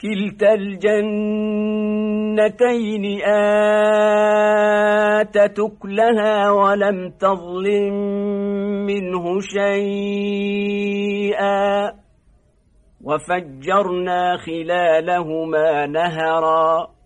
كلتا الجنتين آتتك لها ولم تظلم منه شيئا وفجرنا خلالهما نهرا